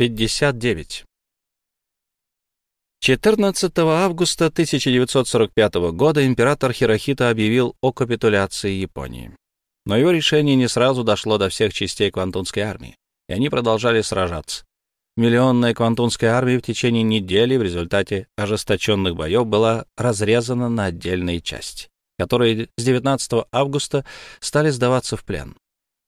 59. 14 августа 1945 года император Хирохита объявил о капитуляции Японии. Но его решение не сразу дошло до всех частей Квантунской армии, и они продолжали сражаться. Миллионная Квантунская армия в течение недели в результате ожесточенных боев была разрезана на отдельные части, которые с 19 августа стали сдаваться в плен.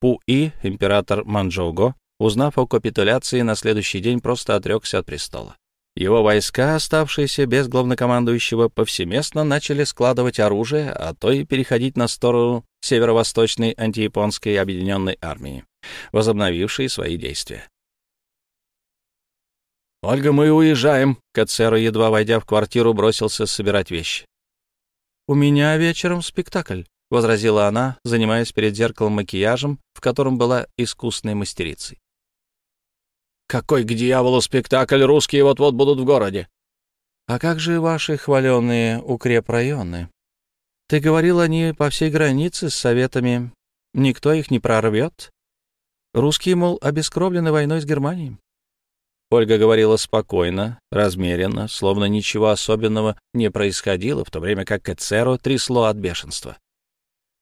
Пу-И, император Манчжоуго, узнав о капитуляции, на следующий день просто отрекся от престола. Его войска, оставшиеся без главнокомандующего, повсеместно начали складывать оружие, а то и переходить на сторону северо-восточной антияпонской объединенной армии, возобновившей свои действия. «Ольга, мы уезжаем!» — Кацеро, едва войдя в квартиру, бросился собирать вещи. «У меня вечером спектакль», — возразила она, занимаясь перед зеркалом макияжем, в котором была искусной мастерицей. Какой к дьяволу спектакль, русские вот-вот будут в городе. А как же ваши хваленные укрепрайоны? Ты говорил, они по всей границе с советами. Никто их не прорвет? Русские, мол, обескровлены войной с Германией. Ольга говорила спокойно, размеренно, словно ничего особенного не происходило, в то время как Кецеро трясло от бешенства.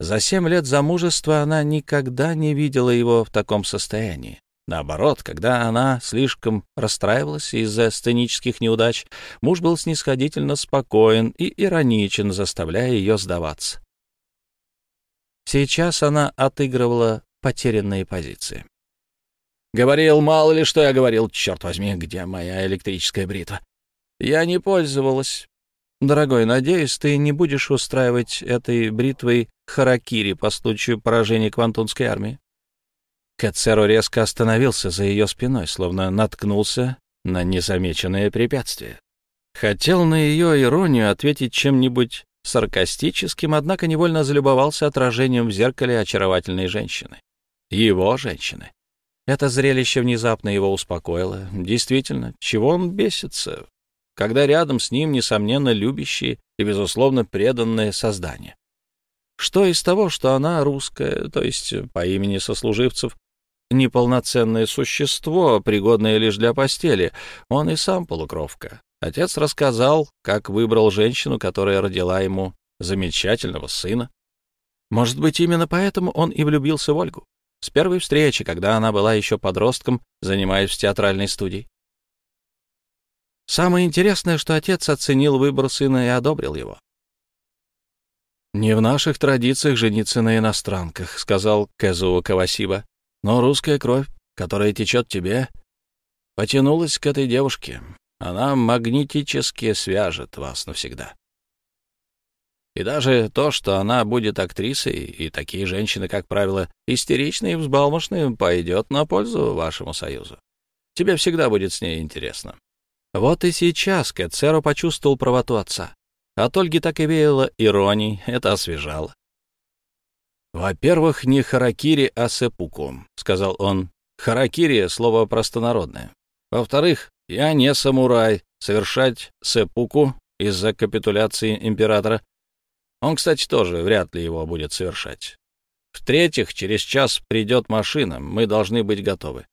За семь лет замужества она никогда не видела его в таком состоянии. Наоборот, когда она слишком расстраивалась из-за сценических неудач, муж был снисходительно спокоен и ироничен, заставляя ее сдаваться. Сейчас она отыгрывала потерянные позиции. «Говорил, мало ли что я говорил, черт возьми, где моя электрическая бритва?» «Я не пользовалась. Дорогой, надеюсь, ты не будешь устраивать этой бритвой харакири по случаю поражения Квантунской армии?» Кэцеро резко остановился за ее спиной, словно наткнулся на незамеченное препятствие. Хотел на ее иронию ответить чем-нибудь саркастическим, однако невольно залюбовался отражением в зеркале очаровательной женщины. Его женщины. Это зрелище внезапно его успокоило. Действительно, чего он бесится, когда рядом с ним, несомненно, любящие и, безусловно, преданное создание? Что из того, что она русская, то есть по имени сослуживцев, неполноценное существо, пригодное лишь для постели. Он и сам полукровка. Отец рассказал, как выбрал женщину, которая родила ему замечательного сына. Может быть, именно поэтому он и влюбился в Ольгу. С первой встречи, когда она была еще подростком, занимаясь в театральной студии. Самое интересное, что отец оценил выбор сына и одобрил его. «Не в наших традициях жениться на иностранках», — сказал Кэзуо Кавасиба. Но русская кровь, которая течет тебе, потянулась к этой девушке. Она магнетически свяжет вас навсегда. И даже то, что она будет актрисой, и такие женщины, как правило, истеричные и взбалмошные, пойдет на пользу вашему союзу. Тебе всегда будет с ней интересно. Вот и сейчас Кэцеро почувствовал правоту отца. От Ольги так и веяло иронией, это освежало. «Во-первых, не харакири, а сепуку», — сказал он. «Харакири — слово простонародное. Во-вторых, я не самурай. Совершать сепуку из-за капитуляции императора. Он, кстати, тоже вряд ли его будет совершать. В-третьих, через час придет машина, мы должны быть готовы.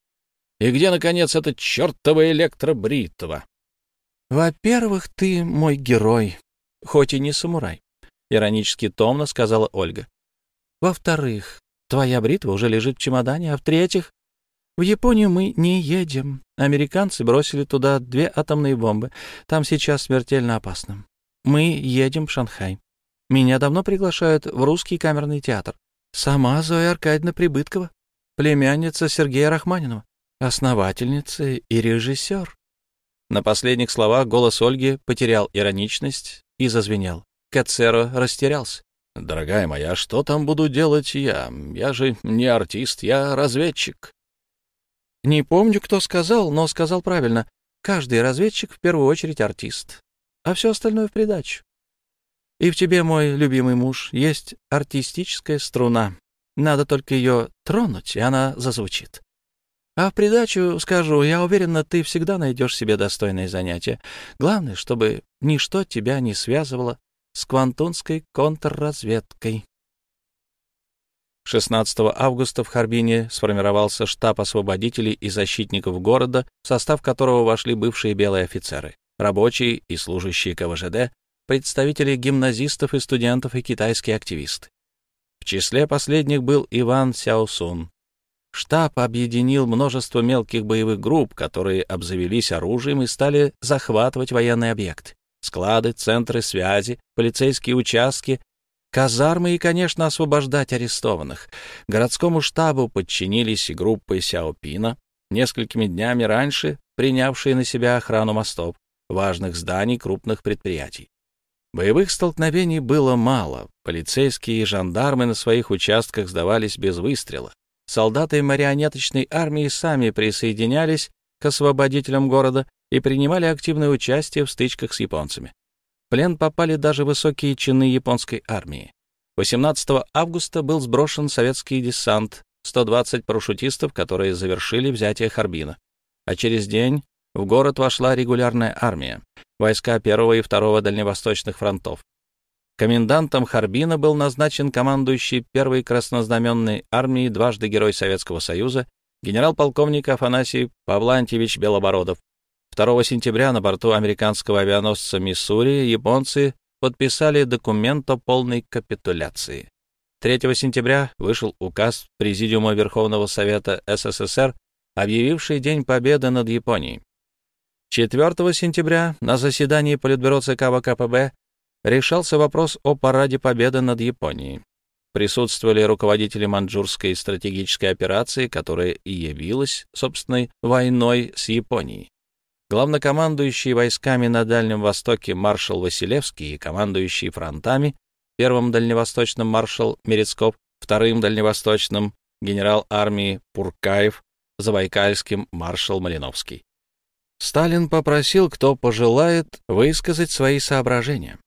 И где, наконец, эта чертова электробритва? «Во-первых, ты мой герой, хоть и не самурай», — иронически томно сказала Ольга. Во-вторых, твоя бритва уже лежит в чемодане, а в-третьих, в Японию мы не едем. Американцы бросили туда две атомные бомбы. Там сейчас смертельно опасно. Мы едем в Шанхай. Меня давно приглашают в русский камерный театр. Сама Зоя Аркадьевна Прибыткова, племянница Сергея Рахманинова, основательница и режиссер. На последних словах голос Ольги потерял ироничность и зазвенел. Кацеро растерялся. «Дорогая моя, что там буду делать я? Я же не артист, я разведчик». Не помню, кто сказал, но сказал правильно. Каждый разведчик в первую очередь артист, а все остальное в придачу. И в тебе, мой любимый муж, есть артистическая струна. Надо только ее тронуть, и она зазвучит. А в придачу скажу, я уверена, ты всегда найдешь себе достойное занятие. Главное, чтобы ничто тебя не связывало с квантунской контрразведкой. 16 августа в Харбине сформировался штаб освободителей и защитников города, в состав которого вошли бывшие белые офицеры, рабочие и служащие КВЖД, представители гимназистов и студентов и китайские активисты. В числе последних был Иван Сяосун. Штаб объединил множество мелких боевых групп, которые обзавелись оружием и стали захватывать военные объекты. Склады, центры связи, полицейские участки, казармы и, конечно, освобождать арестованных. Городскому штабу подчинились и группы Сяопина, несколькими днями раньше принявшие на себя охрану мостов, важных зданий крупных предприятий. Боевых столкновений было мало, полицейские и жандармы на своих участках сдавались без выстрела. Солдаты марионеточной армии сами присоединялись к освободителям города и принимали активное участие в стычках с японцами. В плен попали даже высокие чины японской армии. 18 августа был сброшен советский десант, 120 парашютистов, которые завершили взятие Харбина. А через день в город вошла регулярная армия, войска первого и второго дальневосточных фронтов. Комендантом Харбина был назначен командующий первой краснознаменной армией, дважды Герой Советского Союза, генерал-полковник Афанасий Павлантьевич Белобородов. 2 сентября на борту американского авианосца «Миссури» японцы подписали документ о полной капитуляции. 3 сентября вышел указ Президиума Верховного Совета СССР, объявивший День Победы над Японией. 4 сентября на заседании Политбюро ЦК ВКПБ решался вопрос о параде Победы над Японией. Присутствовали руководители маньчжурской стратегической операции, которая и явилась собственной войной с Японией. Главнокомандующий войсками на Дальнем Востоке маршал Василевский и командующий фронтами, первым дальневосточным маршал Мерецков, вторым дальневосточным генерал армии Пуркаев, Забайкальским маршал Малиновский. Сталин попросил, кто пожелает, высказать свои соображения.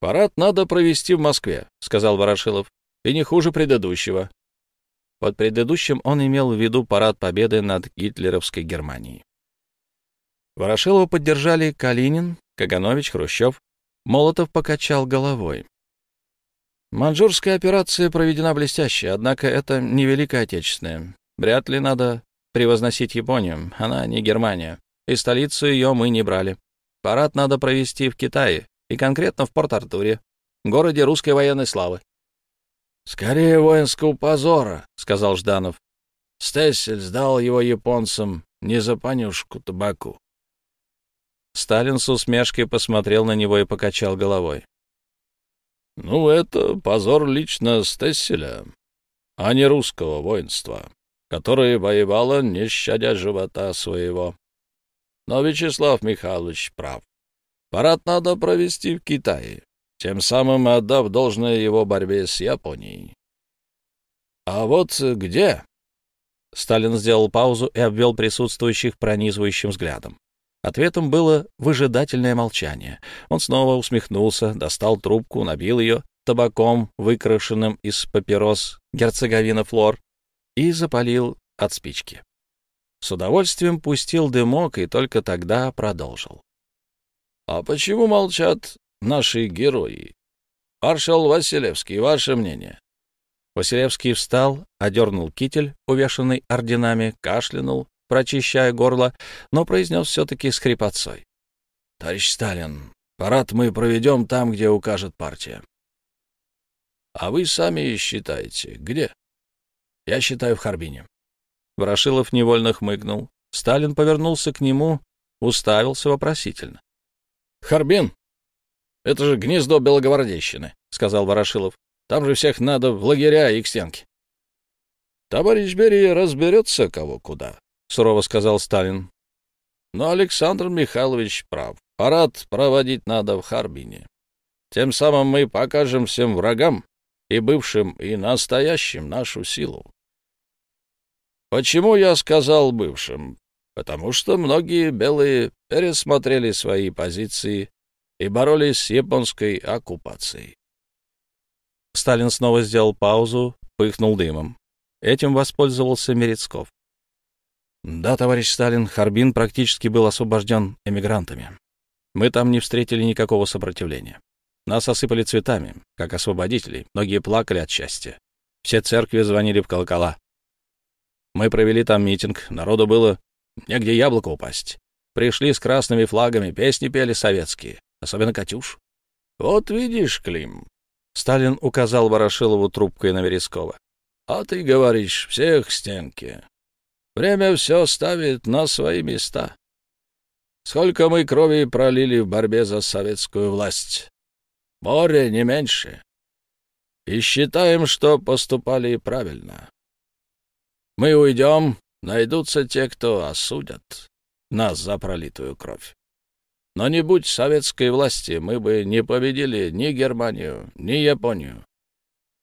«Парад надо провести в Москве», — сказал Ворошилов, — «и не хуже предыдущего». Под предыдущим он имел в виду парад победы над гитлеровской Германией. Ворошилова поддержали Калинин, Каганович, Хрущев. Молотов покачал головой. Манжурская операция проведена блестяще, однако это не Великая Отечественная. Вряд ли надо превозносить Японию, она не Германия, и столицу ее мы не брали. Парад надо провести в Китае, и конкретно в Порт-Артуре, городе русской военной славы. «Скорее воинского позора», — сказал Жданов. Стессель сдал его японцам не за понюшку табаку. Сталин с усмешкой посмотрел на него и покачал головой. «Ну, это позор лично Стесселя, а не русского воинства, которое воевало, не щадя живота своего. Но Вячеслав Михайлович прав. Парад надо провести в Китае, тем самым отдав должное его борьбе с Японией. А вот где? Сталин сделал паузу и обвел присутствующих пронизывающим взглядом. Ответом было выжидательное молчание. Он снова усмехнулся, достал трубку, набил ее табаком, выкрашенным из папирос герцоговина флор, и запалил от спички. С удовольствием пустил дымок и только тогда продолжил. А почему молчат наши герои? Маршал Василевский, ваше мнение? Василевский встал, одернул китель, увешанный орденами, кашлянул, прочищая горло, но произнес все-таки с хрипотцой. — Товарищ Сталин, парад мы проведем там, где укажет партия. — А вы сами считаете, где? — Я считаю в Харбине. Ворошилов невольно хмыкнул. Сталин повернулся к нему, уставился вопросительно. Харбин? Это же гнездо Белогвардейщины, — сказал Ворошилов. Там же всех надо в лагеря и к стенке. — Товарищ Берия разберется, кого куда, — сурово сказал Сталин. Но Александр Михайлович прав. Парад проводить надо в Харбине. Тем самым мы покажем всем врагам, и бывшим, и настоящим, нашу силу. Почему я сказал бывшим? потому что многие белые пересмотрели свои позиции и боролись с японской оккупацией. Сталин снова сделал паузу, пыхнул дымом. Этим воспользовался Мерецков. Да, товарищ Сталин, Харбин практически был освобожден эмигрантами. Мы там не встретили никакого сопротивления. Нас осыпали цветами, как освободителей, многие плакали от счастья. Все церкви звонили в колокола. Мы провели там митинг, народу было негде яблоко упасть. Пришли с красными флагами, песни пели советские, особенно «Катюш». «Вот видишь, Клим», — Сталин указал Ворошилову трубкой на Верескова, — «а ты говоришь, всех стенки. Время все ставит на свои места. Сколько мы крови пролили в борьбе за советскую власть? Море не меньше. И считаем, что поступали правильно. Мы уйдем, найдутся те, кто осудят нас за пролитую кровь. Но не будь советской власти, мы бы не победили ни Германию, ни Японию.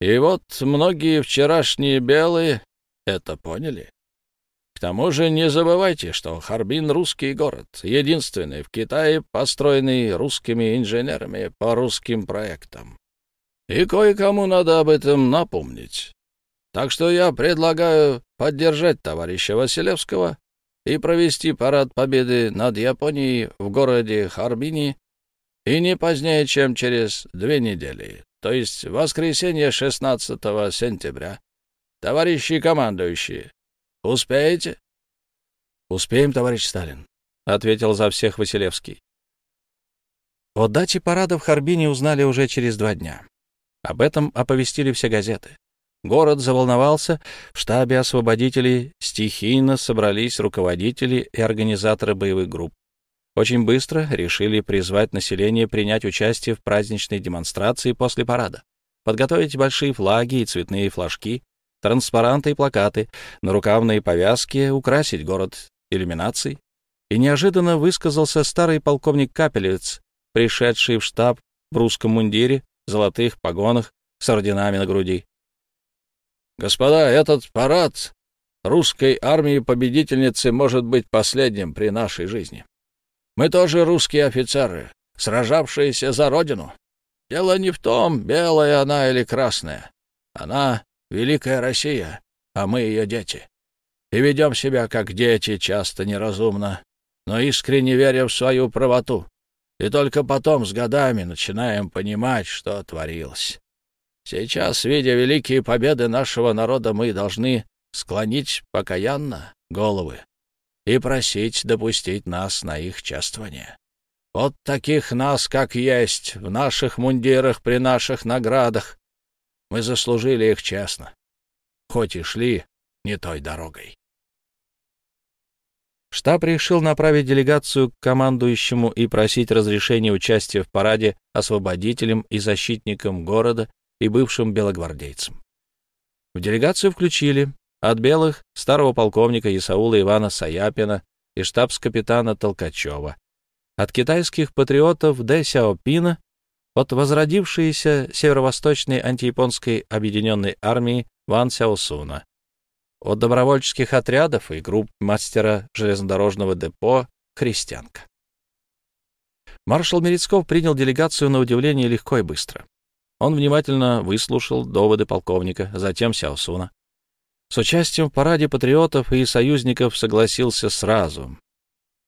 И вот многие вчерашние белые это поняли. Тому же не забывайте, что Харбин — русский город, единственный в Китае, построенный русскими инженерами по русским проектам. И кое-кому надо об этом напомнить. Так что я предлагаю поддержать товарища Василевского и провести парад победы над Японией в городе Харбине и не позднее, чем через две недели, то есть воскресенье 16 сентября. Товарищи командующие, успеете? — Успеем, товарищ Сталин, — ответил за всех Василевский. О дате парада в Харбине узнали уже через два дня. Об этом оповестили все газеты. Город заволновался, в штабе освободителей стихийно собрались руководители и организаторы боевых групп. Очень быстро решили призвать население принять участие в праздничной демонстрации после парада, подготовить большие флаги и цветные флажки, транспаранты и плакаты, нарукавные повязки, украсить город иллюминацией. И неожиданно высказался старый полковник Капелевец, пришедший в штаб в русском мундире, золотых погонах, с орденами на груди. Господа, этот парад русской армии-победительницы может быть последним при нашей жизни. Мы тоже русские офицеры, сражавшиеся за родину. Дело не в том, белая она или красная. Она — великая Россия, а мы ее дети. И ведем себя как дети, часто неразумно, но искренне веря в свою правоту. И только потом, с годами, начинаем понимать, что творилось. Сейчас, видя великие победы нашего народа, мы должны склонить покаянно головы и просить допустить нас на их чествование. Вот таких нас, как есть, в наших мундирах, при наших наградах. Мы заслужили их честно, хоть и шли не той дорогой. Штаб решил направить делегацию к командующему и просить разрешения участия в параде освободителям и защитникам города и бывшим белогвардейцам. В делегацию включили от белых старого полковника Исаула Ивана Саяпина и штабс-капитана Толкачева, от китайских патриотов Дэ Сяопина, от возродившейся северо-восточной антияпонской объединенной армии Ван Сяосуна, от добровольческих отрядов и групп мастера железнодорожного депо «Христианка». Маршал Мерецков принял делегацию на удивление легко и быстро. Он внимательно выслушал доводы полковника, затем Сяосуна. С участием в параде патриотов и союзников согласился сразу.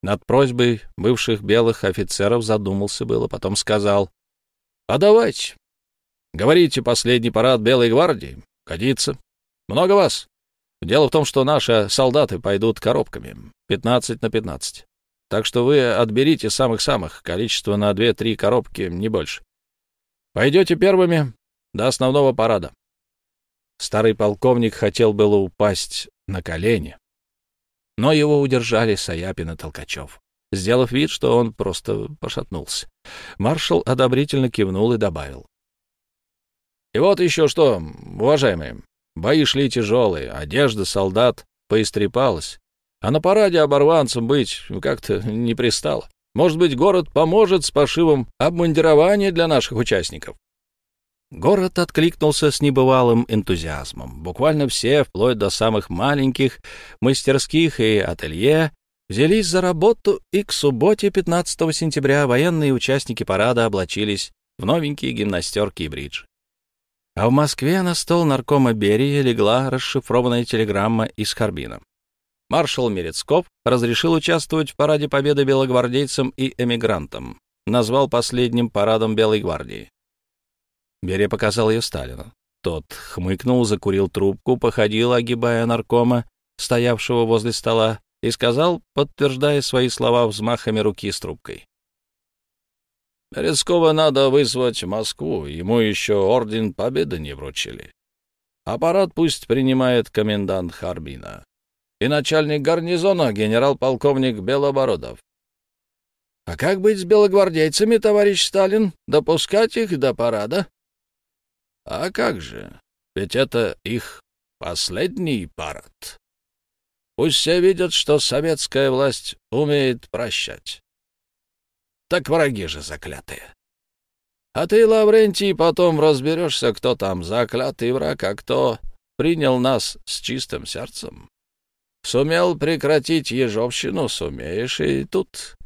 Над просьбой бывших белых офицеров задумался было, потом сказал, «А давайте, говорите, последний парад Белой гвардии, годится. Много вас. Дело в том, что наши солдаты пойдут коробками, 15 на 15. Так что вы отберите самых-самых, количество на 2-3 коробки, не больше. Пойдете первыми до основного парада. Старый полковник хотел было упасть на колени, но его удержали Саяпин и Толкачев, сделав вид, что он просто пошатнулся. Маршал одобрительно кивнул и добавил. «И вот еще что, уважаемые, бои шли тяжелые, одежда солдат поистрепалась, а на параде оборванцам быть как-то не пристало. Может быть, город поможет с пошивом обмундирования для наших участников. Город откликнулся с небывалым энтузиазмом. Буквально все, вплоть до самых маленьких, мастерских и ателье, взялись за работу, и к субботе 15 сентября военные участники парада облачились в новенькие гимнастерки и бриджи. А в Москве на стол наркома Берии легла расшифрованная телеграмма из Харбина маршал Мерецков разрешил участвовать в параде победы белогвардейцам и эмигрантам. Назвал последним парадом Белой гвардии. Берия показал ее Сталину. Тот хмыкнул, закурил трубку, походил, огибая наркома, стоявшего возле стола, и сказал, подтверждая свои слова взмахами руки с трубкой. «Резкого надо вызвать в Москву, ему еще орден победы не вручили. Аппарат пусть принимает комендант Харбина и начальник гарнизона генерал-полковник Белобородов. А как быть с белогвардейцами, товарищ Сталин? Допускать их до парада? А как же? Ведь это их последний парад. Пусть все видят, что советская власть умеет прощать. Так враги же заклятые. А ты, Лаврентий, потом разберешься, кто там заклятый враг, а кто принял нас с чистым сердцем. Сумел прекратить ежовщину, сумеешь и тут.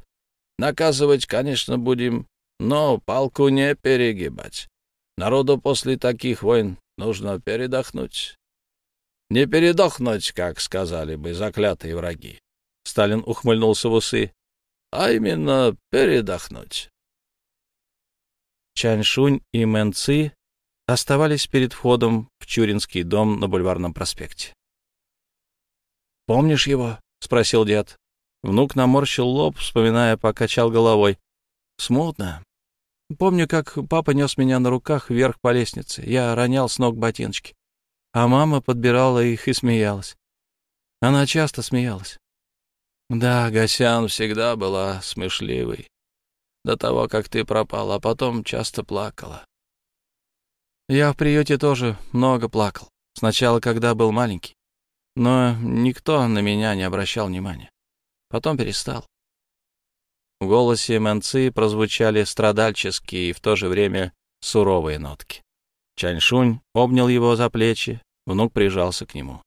Наказывать, конечно, будем, но палку не перегибать. Народу после таких войн нужно передохнуть. Не передохнуть, как сказали бы заклятые враги. Сталин ухмыльнулся в усы. А именно передохнуть. Чаньшунь и Мэнци оставались перед входом в Чуринский дом на Бульварном проспекте. «Помнишь его?» — спросил дед. Внук наморщил лоб, вспоминая, покачал головой. Смутно. Помню, как папа нес меня на руках вверх по лестнице. Я ронял с ног ботиночки. А мама подбирала их и смеялась. Она часто смеялась. Да, Гасян всегда была смешливой. До того, как ты пропал, а потом часто плакала. Я в приюте тоже много плакал. Сначала, когда был маленький. Но никто на меня не обращал внимания. Потом перестал. В голосе Мэнцы прозвучали страдальческие и в то же время суровые нотки. Чаньшунь обнял его за плечи, внук прижался к нему.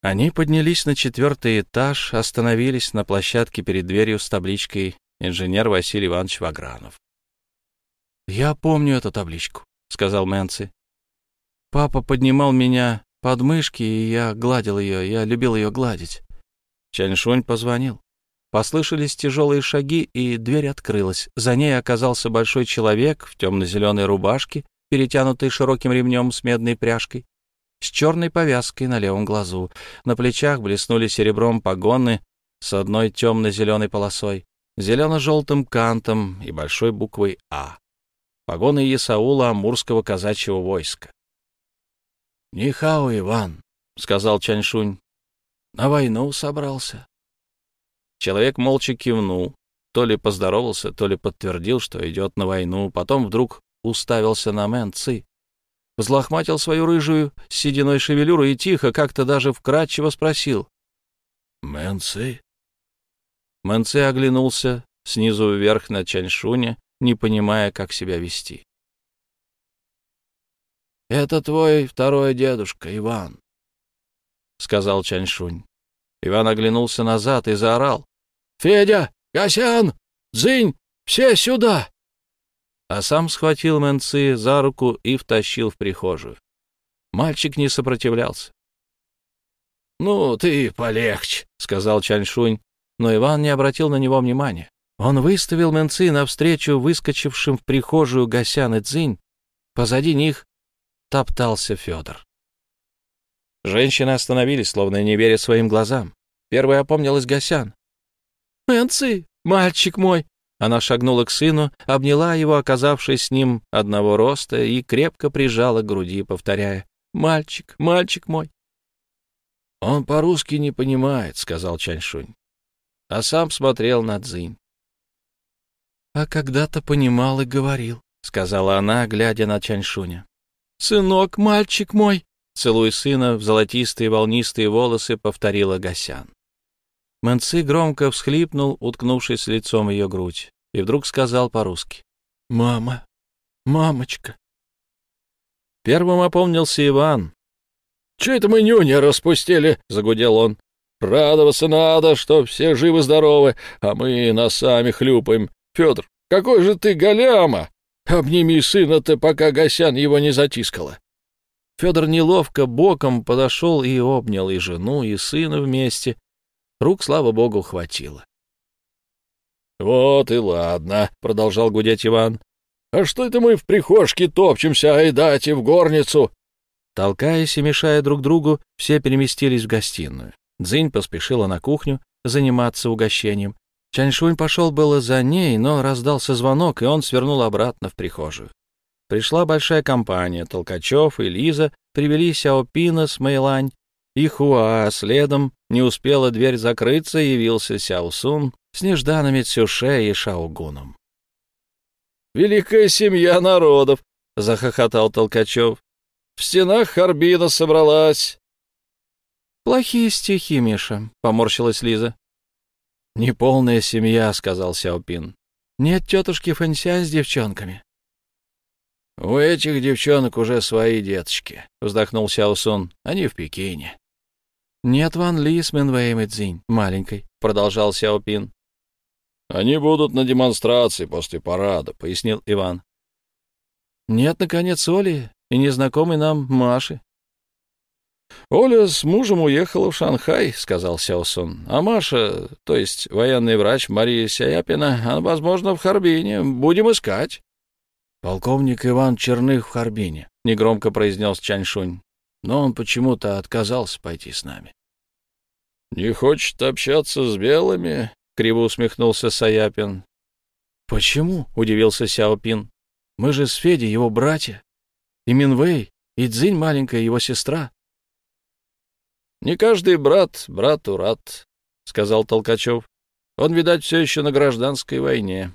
Они поднялись на четвертый этаж, остановились на площадке перед дверью с табличкой «Инженер Василий Иванович Вагранов». «Я помню эту табличку», — сказал Мэнци. «Папа поднимал меня под мышки, и я гладил ее, я любил ее гладить». Чаньшунь позвонил. Послышались тяжелые шаги, и дверь открылась. За ней оказался большой человек в темно-зеленой рубашке, перетянутой широким ремнем с медной пряжкой, с черной повязкой на левом глазу. На плечах блеснули серебром погоны с одной темно-зеленой полосой, зелено-желтым кантом и большой буквой «А». Погоны Исаула Амурского казачьего войска. «Нихао, Иван», — сказал Чаньшунь, — «на войну собрался». Человек молча кивнул, то ли поздоровался, то ли подтвердил, что идет на войну, потом вдруг уставился на Мэн Ци, взлохматил свою рыжую сединой шевелюру и тихо, как-то даже вкрадчиво спросил. Мэн Ци оглянулся снизу вверх на Чаньшуня, не понимая, как себя вести. «Это твой второй дедушка, Иван», — сказал Чаньшунь. Иван оглянулся назад и заорал. «Федя! Косян! Дзынь! Все сюда!» А сам схватил Мэнцы за руку и втащил в прихожую. Мальчик не сопротивлялся. «Ну, ты полегче», — сказал Чаньшунь, но Иван не обратил на него внимания. Он выставил Мэнцы навстречу выскочившим в прихожую Гасян и Цзинь. Позади них топтался Федор. Женщины остановились, словно не веря своим глазам. Первой опомнилась Гасян. «Мэнци, мальчик мой!» Она шагнула к сыну, обняла его, оказавшись с ним одного роста, и крепко прижала к груди, повторяя «Мальчик, мальчик мой!» «Он по-русски не понимает», — сказал Чаньшунь, а сам смотрел на Цзинь. «А когда-то понимал и говорил», — сказала она, глядя на Чаньшуня. «Сынок, мальчик мой!» Целуя сына в золотистые волнистые волосы, повторила Гасян. Мэнцы громко всхлипнул, уткнувшись лицом в ее грудь, и вдруг сказал по-русски. «Мама! Мамочка!» Первым опомнился Иван. «Че это мы нюня распустили?» — загудел он. «Радоваться надо, что все живы-здоровы, а мы носами хлюпаем. Федор, какой же ты голяма! Обними сына-то, пока Гасян его не затискала!» Федор неловко боком подошел и обнял и жену, и сына вместе. Рук, слава богу, хватило. «Вот и ладно», — продолжал гудеть Иван. «А что это мы в прихожке топчемся, ай дайте в горницу? Толкаясь и мешая друг другу, все переместились в гостиную. Дзинь поспешила на кухню заниматься угощением. Чаньшунь пошел было за ней, но раздался звонок, и он свернул обратно в прихожую. Пришла большая компания. Толкачев и Лиза привели Сяопина с Мэйлань и Хуа. Следом не успела дверь закрыться, явился Сяосун с нежданными Цюше и Шаогуном. «Великая семья народов!» — захохотал Толкачев. «В стенах Харбина собралась!» «Плохие стихи, Миша», — поморщилась Лиза. «Неполная семья», — сказал Сяопин. «Нет тетушки Фэнсянь с девчонками». «У этих девчонок уже свои деточки», — вздохнул Сяосун. «Они в Пекине». «Нет Ван Ли с Мэнвэем и Цзинь, маленькой», — продолжал Сяопин. «Они будут на демонстрации после парада», — пояснил Иван. «Нет, наконец, Оли и незнакомый нам Маши». «Оля с мужем уехала в Шанхай», — сказал Сяосун. «А Маша, то есть военный врач Мария Сяяпина, она, возможно, в Харбине. Будем искать». «Полковник Иван Черных в Харбине», — негромко произнес Чаньшунь. «Но он почему-то отказался пойти с нами». «Не хочет общаться с белыми?» — криво усмехнулся Саяпин. «Почему?» — удивился Сяопин. «Мы же с Федей его братья. И Минвей, и Цзинь маленькая его сестра». «Не каждый брат брату рад», — сказал Толкачев. «Он, видать, все еще на гражданской войне».